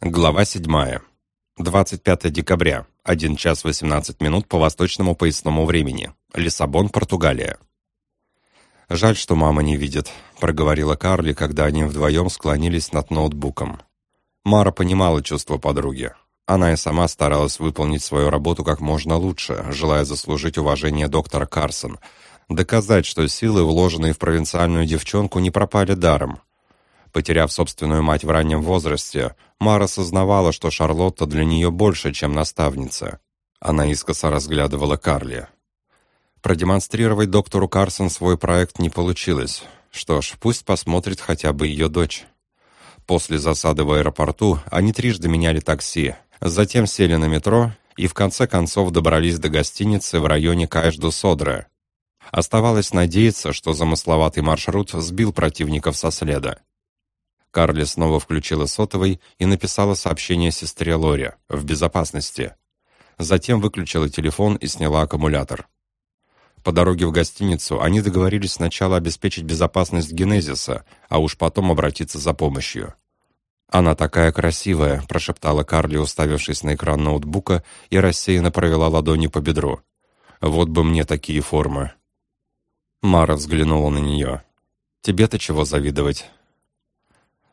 Глава 7. 25 декабря. 1 час 18 минут по восточному поясному времени. Лиссабон, Португалия. «Жаль, что мама не видит», — проговорила Карли, когда они вдвоем склонились над ноутбуком. Мара понимала чувство подруги. Она и сама старалась выполнить свою работу как можно лучше, желая заслужить уважение доктора Карсон, доказать, что силы, вложенные в провинциальную девчонку, не пропали даром — Потеряв собственную мать в раннем возрасте, Мара сознавала, что Шарлотта для нее больше, чем наставница. Она искоса разглядывала Карли. Продемонстрировать доктору Карсон свой проект не получилось. Что ж, пусть посмотрит хотя бы ее дочь. После засады в аэропорту они трижды меняли такси, затем сели на метро и в конце концов добрались до гостиницы в районе Каэш-ду-Содре. Оставалось надеяться, что замысловатый маршрут сбил противников со следа. Карли снова включила сотовый и написала сообщение сестре Лоре «В безопасности». Затем выключила телефон и сняла аккумулятор. По дороге в гостиницу они договорились сначала обеспечить безопасность Генезиса, а уж потом обратиться за помощью. «Она такая красивая», — прошептала Карли, уставившись на экран ноутбука и рассеянно провела ладони по бедру. «Вот бы мне такие формы». Мара взглянула на нее. «Тебе-то чего завидовать?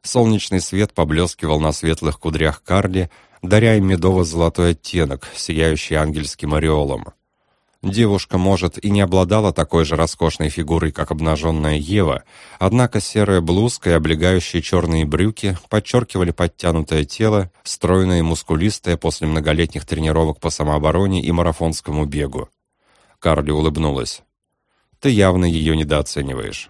Солнечный свет поблескивал на светлых кудрях Карли, даря им медово-золотой оттенок, сияющий ангельским ореолом. Девушка, может, и не обладала такой же роскошной фигурой, как обнаженная Ева, однако серая блузка и облегающие черные брюки подчеркивали подтянутое тело, стройное и мускулистое после многолетних тренировок по самообороне и марафонскому бегу. Карли улыбнулась. «Ты явно ее недооцениваешь».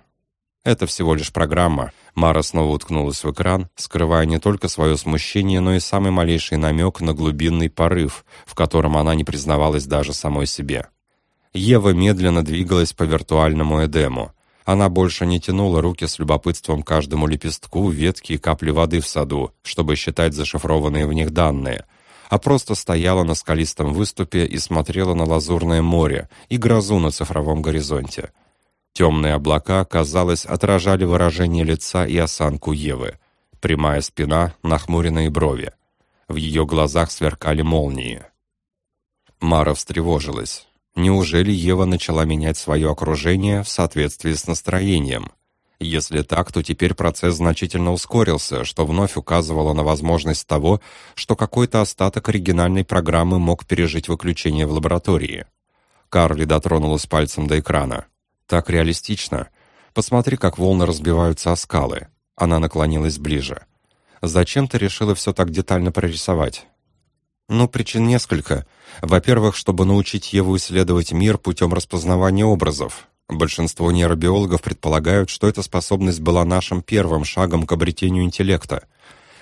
Это всего лишь программа. Мара снова уткнулась в экран, скрывая не только свое смущение, но и самый малейший намек на глубинный порыв, в котором она не признавалась даже самой себе. Ева медленно двигалась по виртуальному Эдему. Она больше не тянула руки с любопытством каждому лепестку, ветке и капле воды в саду, чтобы считать зашифрованные в них данные, а просто стояла на скалистом выступе и смотрела на лазурное море и грозу на цифровом горизонте — Темные облака, казалось, отражали выражение лица и осанку Евы. Прямая спина, нахмуренные брови. В ее глазах сверкали молнии. Мара встревожилась. Неужели Ева начала менять свое окружение в соответствии с настроением? Если так, то теперь процесс значительно ускорился, что вновь указывало на возможность того, что какой-то остаток оригинальной программы мог пережить выключение в лаборатории. Карли дотронулась пальцем до экрана. Так реалистично. Посмотри, как волны разбиваются о скалы. Она наклонилась ближе. Зачем ты решила все так детально прорисовать? Ну, причин несколько. Во-первых, чтобы научить Еву исследовать мир путем распознавания образов. Большинство нейробиологов предполагают, что эта способность была нашим первым шагом к обретению интеллекта.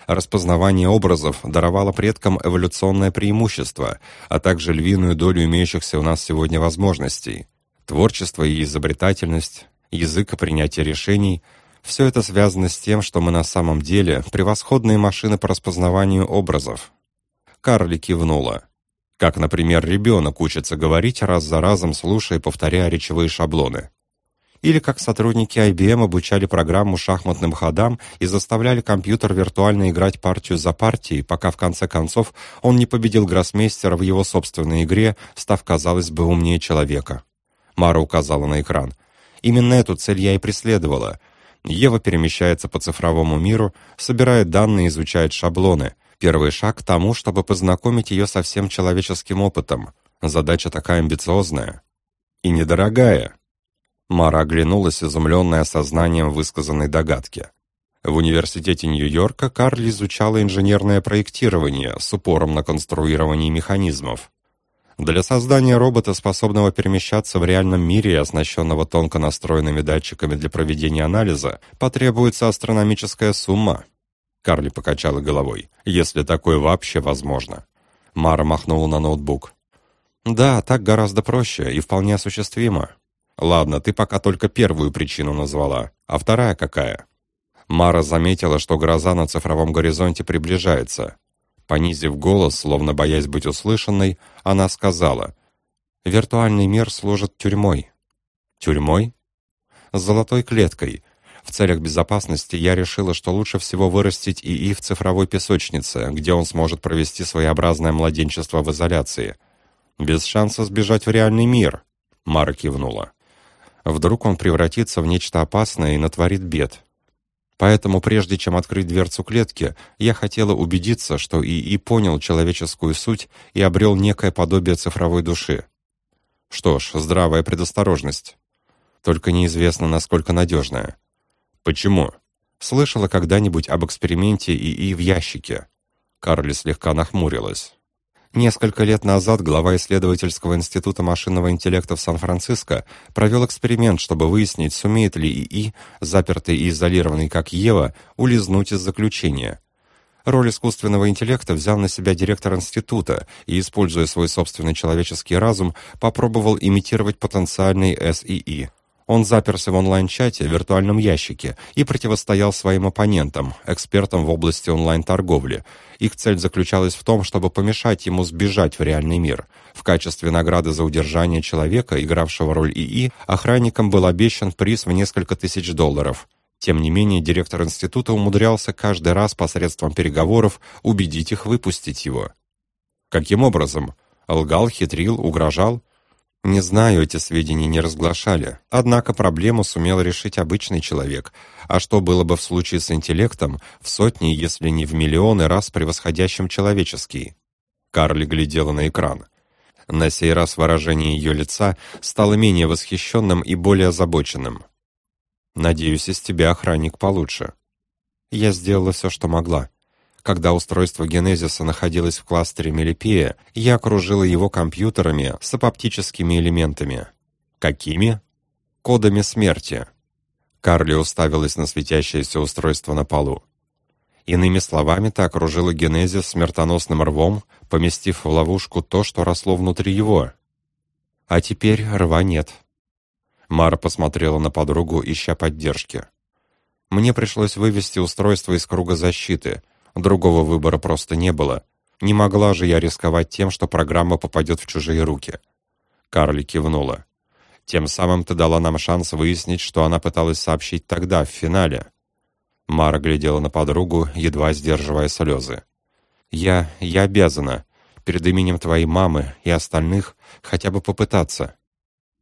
Распознавание образов даровало предкам эволюционное преимущество, а также львиную долю имеющихся у нас сегодня возможностей. Творчество и изобретательность, язык и принятие решений – все это связано с тем, что мы на самом деле превосходные машины по распознаванию образов. Карли кивнула. Как, например, ребенок учится говорить раз за разом, слушая и повторяя речевые шаблоны. Или как сотрудники IBM обучали программу шахматным ходам и заставляли компьютер виртуально играть партию за партией, пока в конце концов он не победил гроссмейстера в его собственной игре, став, казалось бы, умнее человека. Мара указала на экран. Именно эту цель я и преследовала. Ева перемещается по цифровому миру, собирает данные, изучает шаблоны. Первый шаг к тому, чтобы познакомить ее со всем человеческим опытом. Задача такая амбициозная. И недорогая. Мара оглянулась, изумленная осознанием высказанной догадки. В университете Нью-Йорка Карли изучала инженерное проектирование с упором на конструирование механизмов. Для создания робота, способного перемещаться в реальном мире и оснащенного тонко настроенными датчиками для проведения анализа, потребуется астрономическая сумма. Карли покачала головой. Если такое вообще возможно. Мара махнула на ноутбук. Да, так гораздо проще и вполне осуществимо. Ладно, ты пока только первую причину назвала. А вторая какая? Мара заметила, что гроза на цифровом горизонте приближается. Понизив голос, словно боясь быть услышанной, она сказала, «Виртуальный мир служит тюрьмой». «Тюрьмой?» «С золотой клеткой. В целях безопасности я решила, что лучше всего вырастить ИИ в цифровой песочнице, где он сможет провести своеобразное младенчество в изоляции. Без шанса сбежать в реальный мир. Мара кивнула. Вдруг он превратится в нечто опасное и натворит бед. Поэтому прежде чем открыть дверцу клетки, я хотела убедиться, что ИИ понял человеческую суть и обрел некое подобие цифровой души. Что ж, здравая предосторожность. Только неизвестно, насколько надежная. Почему? Слышала когда-нибудь об эксперименте ИИ в ящике? Карли слегка нахмурилась. Несколько лет назад глава исследовательского института машинного интеллекта в Сан-Франциско провел эксперимент, чтобы выяснить, сумеет ли ИИ, запертый и изолированный как Ева, улизнуть из заключения. Роль искусственного интеллекта взял на себя директор института и, используя свой собственный человеческий разум, попробовал имитировать потенциальный СИИ. Он заперся в онлайн-чате, в виртуальном ящике, и противостоял своим оппонентам, экспертам в области онлайн-торговли. Их цель заключалась в том, чтобы помешать ему сбежать в реальный мир. В качестве награды за удержание человека, игравшего роль ИИ, охранникам был обещан приз в несколько тысяч долларов. Тем не менее, директор института умудрялся каждый раз посредством переговоров убедить их выпустить его. Каким образом? Лгал, хитрил, угрожал? Не знаю, эти сведения не разглашали. Однако проблему сумел решить обычный человек. А что было бы в случае с интеллектом, в сотни, если не в миллионы раз превосходящим человеческий? Карли глядела на экран. На сей раз выражение ее лица стало менее восхищенным и более озабоченным. «Надеюсь, из тебя охранник получше». «Я сделала все, что могла. Когда устройство Генезиса находилось в кластере Мелипея, я окружила его компьютерами с апоптическими элементами. Какими? Кодами смерти. Карли уставилась на светящееся устройство на полу. Иными словами, ты окружила Генезис смертоносным рвом, поместив в ловушку то, что росло внутри его. А теперь рва нет. Мара посмотрела на подругу, ища поддержки. Мне пришлось вывести устройство из круга защиты — Другого выбора просто не было. Не могла же я рисковать тем, что программа попадет в чужие руки. Карли кивнула. Тем самым ты дала нам шанс выяснить, что она пыталась сообщить тогда, в финале. Мара глядела на подругу, едва сдерживая слезы. «Я... я обязана, перед именем твоей мамы и остальных, хотя бы попытаться».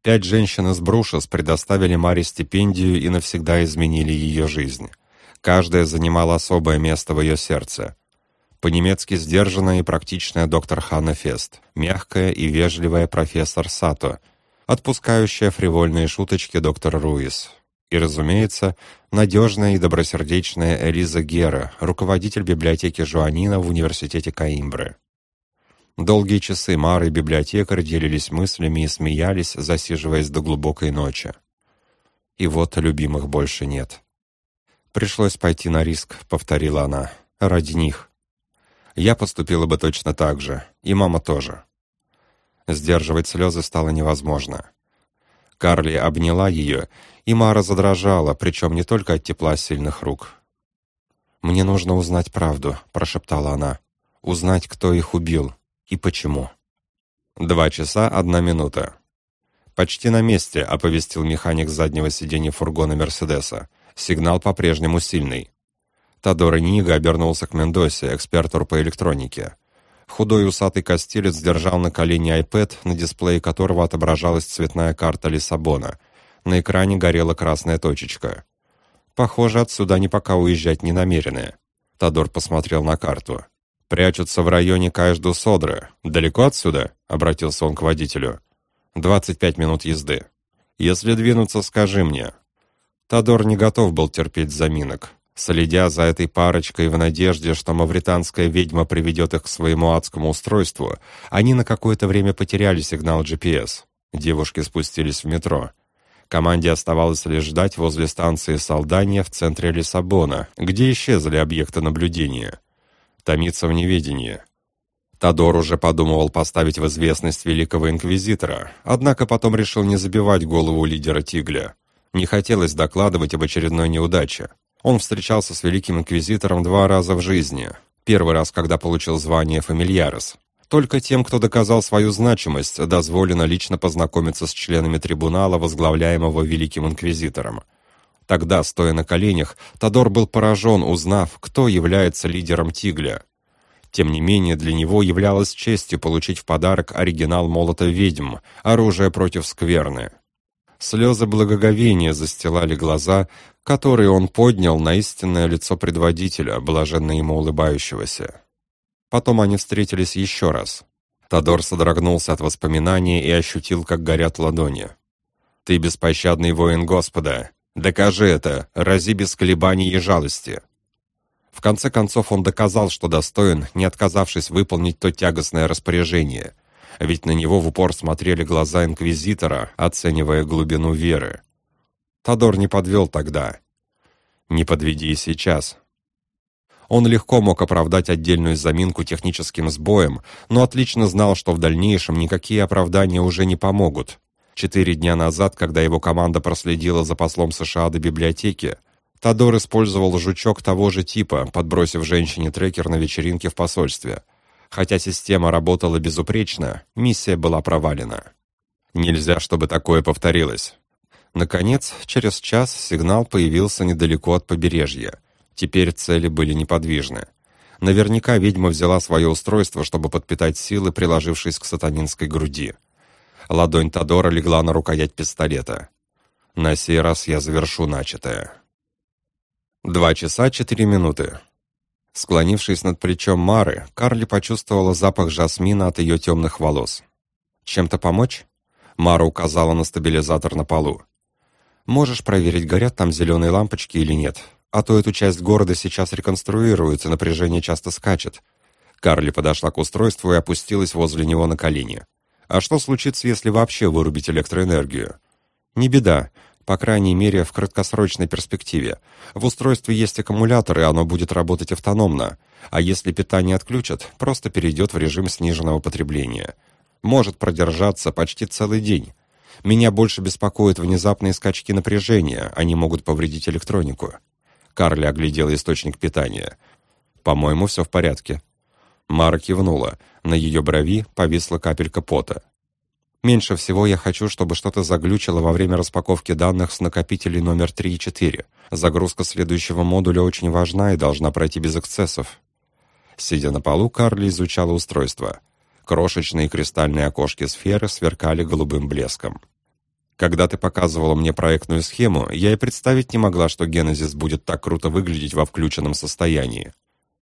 Пять женщин из Брушес предоставили Маре стипендию и навсегда изменили ее жизнь. Каждая занимала особое место в ее сердце. По-немецки сдержанная и практичная доктор Ханна Фест, мягкая и вежливая профессор Сато, отпускающая фривольные шуточки доктор Руис. И, разумеется, надежная и добросердечная Элиза Гера, руководитель библиотеки Жуанина в университете Каимбры. Долгие часы Мар и библиотекарь делились мыслями и смеялись, засиживаясь до глубокой ночи. И вот любимых больше нет. «Пришлось пойти на риск», — повторила она, — «ради них». Я поступила бы точно так же, и мама тоже. Сдерживать слезы стало невозможно. Карли обняла ее, и Мара задрожала, причем не только от тепла сильных рук. «Мне нужно узнать правду», — прошептала она. «Узнать, кто их убил и почему». Два часа, одна минута. «Почти на месте», — оповестил механик заднего сиденья фургона «Мерседеса». Сигнал по-прежнему сильный. Тодор Нига обернулся к Мендосе, эксперту по электронике. Худой усатый костелец держал на колене iPad, на дисплее которого отображалась цветная карта Лиссабона. На экране горела красная точечка. Похоже, отсюда они пока уезжать не намерены. Тодор посмотрел на карту. «Прячутся в районе Каэш-ду-Содры. Далеко отсюда?» — обратился он к водителю. «Двадцать пять минут езды. Если двинуться, скажи мне. Тодор не готов был терпеть заминок. Следя за этой парочкой в надежде, что мавританская ведьма приведет их к своему адскому устройству, они на какое-то время потеряли сигнал GPS. Девушки спустились в метро. Команде оставалось лишь ждать возле станции Салдания в центре Лиссабона, где исчезли объекты наблюдения. Томиться в неведении. Тодор уже подумывал поставить в известность великого инквизитора, однако потом решил не забивать голову лидера Тигля. Не хотелось докладывать об очередной неудаче. Он встречался с Великим Инквизитором два раза в жизни. Первый раз, когда получил звание фамильярес. Только тем, кто доказал свою значимость, дозволено лично познакомиться с членами трибунала, возглавляемого Великим Инквизитором. Тогда, стоя на коленях, Тодор был поражен, узнав, кто является лидером Тигля. Тем не менее, для него являлось честью получить в подарок оригинал молота ведьм, оружие против скверны. Слезы благоговения застилали глаза, которые он поднял на истинное лицо предводителя, блаженно ему улыбающегося. Потом они встретились еще раз. Тодор содрогнулся от воспоминания и ощутил, как горят ладони. «Ты беспощадный воин Господа. Докажи это, рази без колебаний и жалости». В конце концов он доказал, что достоин, не отказавшись выполнить то тягостное распоряжение. Ведь на него в упор смотрели глаза инквизитора, оценивая глубину веры. Тодор не подвел тогда. Не подведи и сейчас. Он легко мог оправдать отдельную заминку техническим сбоем, но отлично знал, что в дальнейшем никакие оправдания уже не помогут. Четыре дня назад, когда его команда проследила за послом США до библиотеки, Тодор использовал жучок того же типа, подбросив женщине трекер на вечеринке в посольстве. Хотя система работала безупречно, миссия была провалена. Нельзя, чтобы такое повторилось. Наконец, через час сигнал появился недалеко от побережья. Теперь цели были неподвижны. Наверняка ведьма взяла свое устройство, чтобы подпитать силы, приложившись к сатанинской груди. Ладонь Тодора легла на рукоять пистолета. На сей раз я завершу начатое. Два часа четыре минуты. Склонившись над плечом Мары, Карли почувствовала запах жасмина от ее темных волос. «Чем-то помочь?» Мара указала на стабилизатор на полу. «Можешь проверить, горят там зеленые лампочки или нет. А то эту часть города сейчас реконструируют, и напряжение часто скачет. Карли подошла к устройству и опустилась возле него на колени. А что случится, если вообще вырубить электроэнергию? Не беда, по крайней мере, в краткосрочной перспективе. В устройстве есть аккумулятор, и оно будет работать автономно. А если питание отключат, просто перейдет в режим сниженного потребления. Может продержаться почти целый день. Меня больше беспокоят внезапные скачки напряжения, они могут повредить электронику. Карли оглядел источник питания. «По-моему, все в порядке». Мара кивнула. На ее брови повисла капелька пота. «Меньше всего я хочу, чтобы что-то заглючило во время распаковки данных с накопителей номер 3 и 4. Загрузка следующего модуля очень важна и должна пройти без эксцессов». Сидя на полу, Карли изучала устройство. Крошечные кристальные окошки сферы сверкали голубым блеском. Когда ты показывала мне проектную схему, я и представить не могла, что Генезис будет так круто выглядеть во включенном состоянии.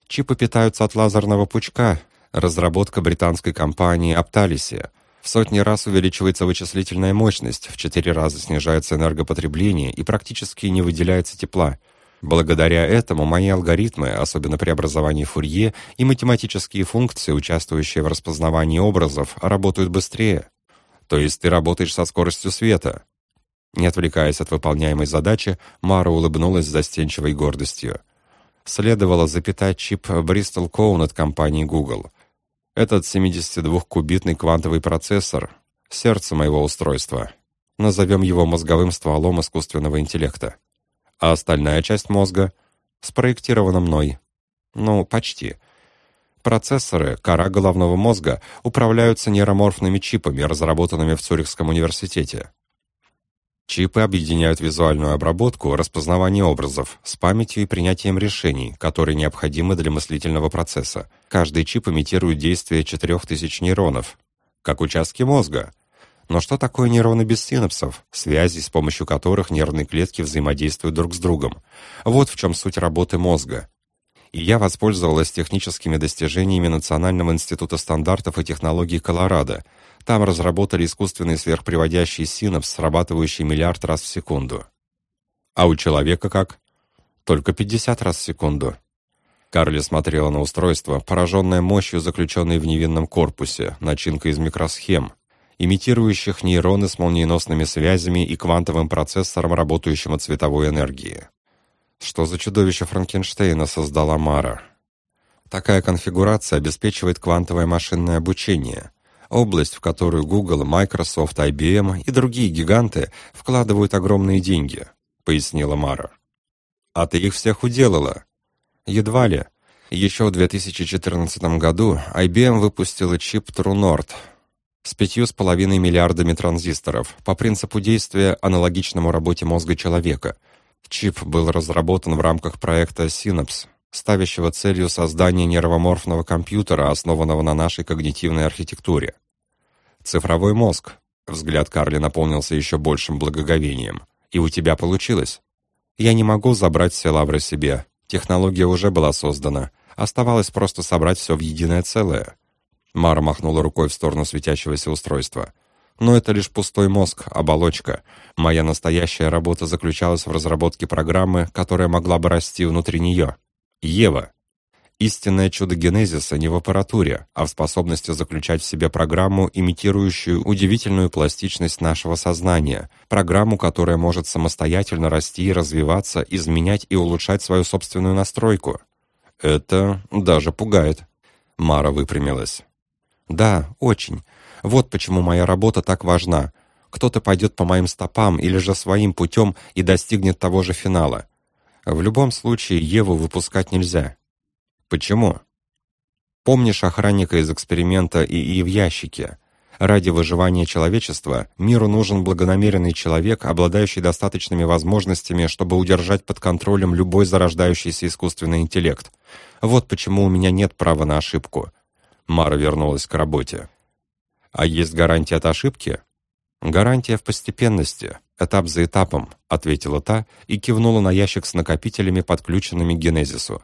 Чипы питаются от лазерного пучка, разработка британской компании Aptalis. Сотни раз увеличивается вычислительная мощность, в четыре раза снижается энергопотребление и практически не выделяется тепла. Благодаря этому мои алгоритмы, особенно преобразование Фурье и математические функции, участвующие в распознавании образов, работают быстрее. То есть ты работаешь со скоростью света. Не отвлекаясь от выполняемой задачи, Мара улыбнулась застенчивой гордостью. Следовало запитать чип Bristol Cone от компании Google. Этот 72-кубитный квантовый процессор — сердце моего устройства. Назовем его мозговым стволом искусственного интеллекта. А остальная часть мозга спроектирована мной. Ну, почти. Процессоры, кора головного мозга, управляются нейроморфными чипами, разработанными в Цюрихском университете. Чипы объединяют визуальную обработку, распознавание образов с памятью и принятием решений, которые необходимы для мыслительного процесса. Каждый чип имитирует действие 4000 нейронов, как участки мозга. Но что такое нейроны без синапсов, связей, с помощью которых нервные клетки взаимодействуют друг с другом? Вот в чем суть работы мозга и я воспользовалась техническими достижениями Национального института стандартов и технологий Колорадо. Там разработали искусственный сверхприводящий синапс, срабатывающий миллиард раз в секунду. А у человека как? Только 50 раз в секунду. Карли смотрела на устройство, пораженное мощью, заключенной в невинном корпусе, начинка из микросхем, имитирующих нейроны с молниеносными связями и квантовым процессором, работающим от цветовой энергии. Что за чудовище Франкенштейна создала Мара? Такая конфигурация обеспечивает квантовое машинное обучение, область, в которую Google, Microsoft, IBM и другие гиганты вкладывают огромные деньги, пояснила Мара. А ты их всех уделала? Едва ли. Еще в 2014 году IBM выпустила чип TrueNord с пятью с половиной миллиардами транзисторов по принципу действия, аналогичному работе мозга человека – Чип был разработан в рамках проекта Synapse, ставящего целью создание нейроморфного компьютера, основанного на нашей когнитивной архитектуре. Цифровой мозг. Взгляд Карли наполнился еще большим благоговением. И у тебя получилось. Я не могу забрать все лавры себе. Технология уже была создана. Оставалось просто собрать все в единое целое. Мара махнула рукой в сторону светящегося устройства. Но это лишь пустой мозг, оболочка. Моя настоящая работа заключалась в разработке программы, которая могла бы расти внутри нее. Ева. Истинное чудо генезиса не в аппаратуре, а в способности заключать в себе программу, имитирующую удивительную пластичность нашего сознания, программу, которая может самостоятельно расти и развиваться, изменять и улучшать свою собственную настройку. Это даже пугает. Мара выпрямилась. Да, очень. Вот почему моя работа так важна. Кто-то пойдет по моим стопам или же своим путем и достигнет того же финала. В любом случае Еву выпускать нельзя. Почему? Помнишь охранника из эксперимента ИИ в ящике? Ради выживания человечества миру нужен благонамеренный человек, обладающий достаточными возможностями, чтобы удержать под контролем любой зарождающийся искусственный интеллект. Вот почему у меня нет права на ошибку. Мара вернулась к работе. А есть гарантия от ошибки? Гарантия в постепенности, этап за этапом, ответила та и кивнула на ящик с накопителями, подключенными к Генезису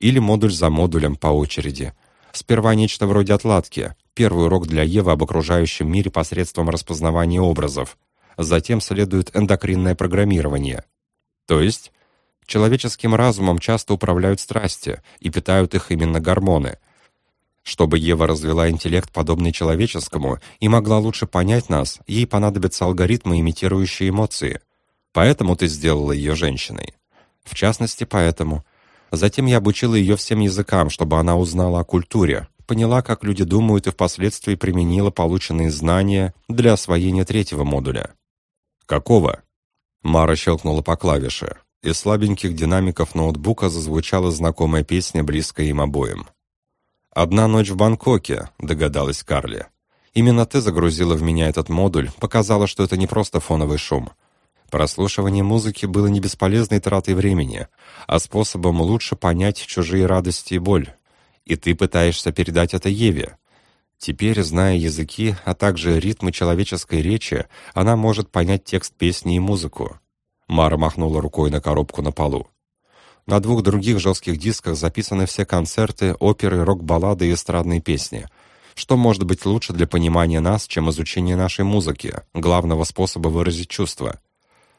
или модуль за модулем по очереди. Сперва нечто вроде отладки, первый урок для Евы об окружающем мире посредством распознавания образов. Затем следует эндокринное программирование. То есть человеческим разумом часто управляют страсти и питают их именно гормоны. Чтобы Ева развила интеллект, подобный человеческому, и могла лучше понять нас, ей понадобятся алгоритмы, имитирующие эмоции. Поэтому ты сделала ее женщиной. В частности, поэтому Затем я обучила ее всем языкам, чтобы она узнала о культуре, поняла, как люди думают и впоследствии применила полученные знания для освоения третьего модуля. Какого? Мара щелкнула по клавише. Из слабеньких динамиков ноутбука зазвучала знакомая песня, близкая им обоим. «Одна ночь в Бангкоке», — догадалась Карли. «Именно ты загрузила в меня этот модуль, показала, что это не просто фоновый шум. Прослушивание музыки было не бесполезной тратой времени, а способом лучше понять чужие радости и боль. И ты пытаешься передать это Еве. Теперь, зная языки, а также ритмы человеческой речи, она может понять текст песни и музыку. Мара махнула рукой на коробку на полу. На двух других жестких дисках записаны все концерты, оперы, рок-баллады и эстрадные песни. Что может быть лучше для понимания нас, чем изучение нашей музыки, главного способа выразить чувства?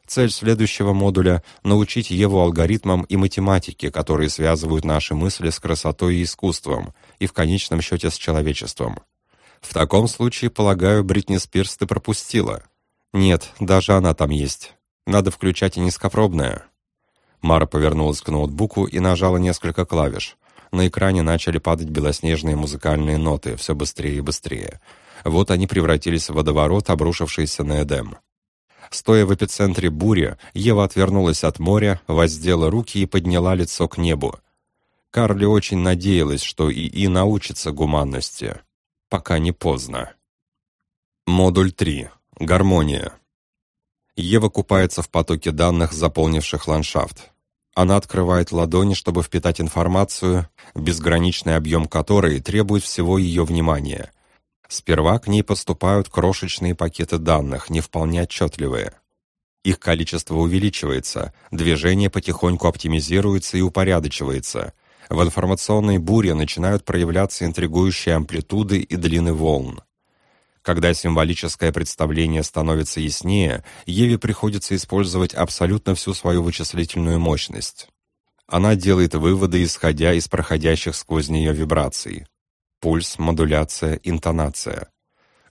Цель следующего модуля — научить Еву алгоритмам и математике, которые связывают наши мысли с красотой и искусством, и в конечном счете с человечеством. В таком случае, полагаю, Бритни Спирс ты пропустила. Нет, даже она там есть. Надо включать и низкопробное. Мара повернулась к ноутбуку и нажала несколько клавиш. На экране начали падать белоснежные музыкальные ноты, все быстрее и быстрее. Вот они превратились в водоворот, обрушившийся на Эдем. Стоя в эпицентре бури, Ева отвернулась от моря, воздела руки и подняла лицо к небу. Карли очень надеялась, что ИИ научится гуманности. Пока не поздно. Модуль 3. Гармония. Ева купается в потоке данных, заполнивших ландшафт. Она открывает ладони, чтобы впитать информацию, безграничный объем которой требует всего ее внимания. Сперва к ней поступают крошечные пакеты данных, не вполне отчетливые. Их количество увеличивается, движение потихоньку оптимизируется и упорядочивается. В информационной буре начинают проявляться интригующие амплитуды и длины волн. Когда символическое представление становится яснее, Еве приходится использовать абсолютно всю свою вычислительную мощность. Она делает выводы, исходя из проходящих сквозь нее вибраций пульс, модуляция, интонация.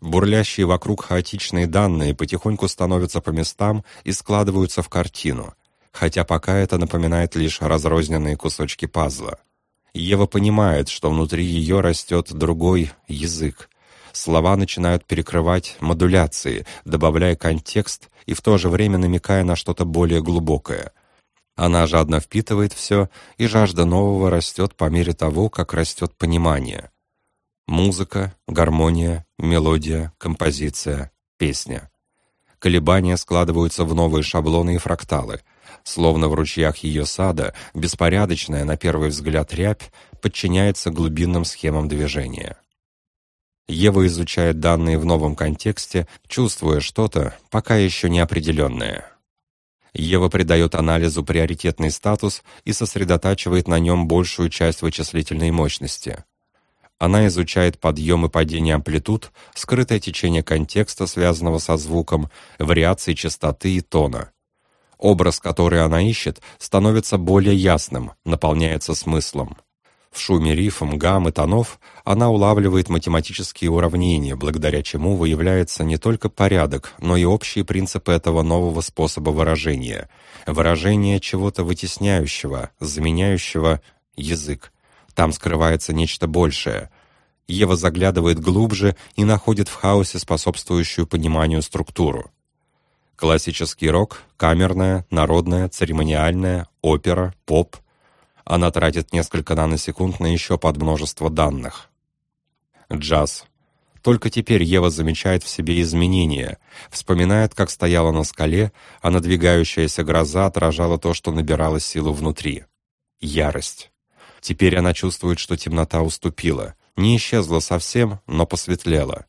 Бурлящие вокруг хаотичные данные потихоньку становятся по местам и складываются в картину, хотя пока это напоминает лишь разрозненные кусочки пазла. Ева понимает, что внутри ее растет другой язык. Слова начинают перекрывать модуляции, добавляя контекст и в то же время намекая на что-то более глубокое. Она жадно впитывает все, и жажда нового растет по мере того, как растет понимание. Музыка, гармония, мелодия, композиция, песня. Колебания складываются в новые шаблоны и фракталы. Словно в ручьях ее сада, беспорядочная, на первый взгляд, рябь подчиняется глубинным схемам движения. Ева изучает данные в новом контексте, чувствуя что-то, пока еще неопределенное. Ева придает анализу приоритетный статус и сосредотачивает на нем большую часть вычислительной мощности. Она изучает подъем и падение амплитуд, скрытое течение контекста, связанного со звуком, вариации частоты и тона. Образ, который она ищет, становится более ясным, наполняется смыслом. В шуме рифм, гамм и тонов она улавливает математические уравнения, благодаря чему выявляется не только порядок, но и общие принципы этого нового способа выражения. Выражение чего-то вытесняющего, заменяющего язык. Там скрывается нечто большее. Ева заглядывает глубже и находит в хаосе способствующую пониманию структуру. Классический рок, камерная, народная, церемониальная, опера, поп, она тратит несколько наносекунд на еще подмножество данных. Джаз. Только теперь Ева замечает в себе изменения, вспоминает, как стояла на скале, а надвигающаяся гроза отражала то, что набирало силу внутри. Ярость. Теперь она чувствует, что темнота уступила. Не исчезла совсем, но посветлела.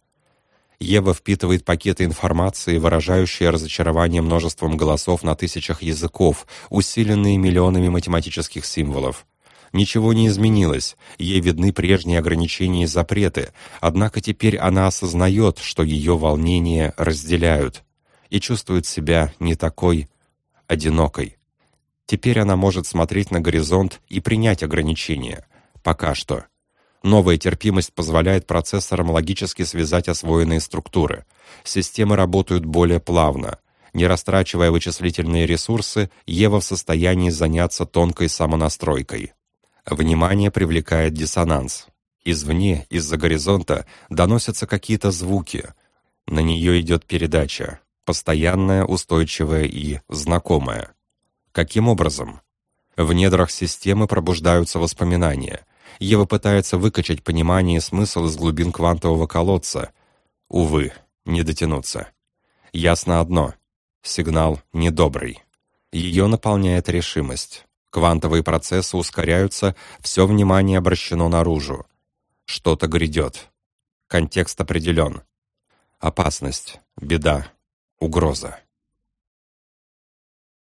Ева впитывает пакеты информации, выражающие разочарование множеством голосов на тысячах языков, усиленные миллионами математических символов. Ничего не изменилось, ей видны прежние ограничения и запреты, однако теперь она осознает, что ее волнения разделяют, и чувствует себя не такой одинокой. Теперь она может смотреть на горизонт и принять ограничения. Пока что. Новая терпимость позволяет процессорам логически связать освоенные структуры. Системы работают более плавно. Не растрачивая вычислительные ресурсы, Ева в состоянии заняться тонкой самонастройкой. Внимание привлекает диссонанс. Извне, из-за горизонта, доносятся какие-то звуки. На нее идет передача. Постоянная, устойчивая и знакомая. Каким образом? В недрах системы пробуждаются воспоминания – Ева пытается выкачать понимание и смысл из глубин квантового колодца. Увы, не дотянуться. Ясно одно — сигнал недобрый. Ее наполняет решимость. Квантовые процессы ускоряются, все внимание обращено наружу. Что-то грядет. Контекст определен. Опасность, беда, угроза.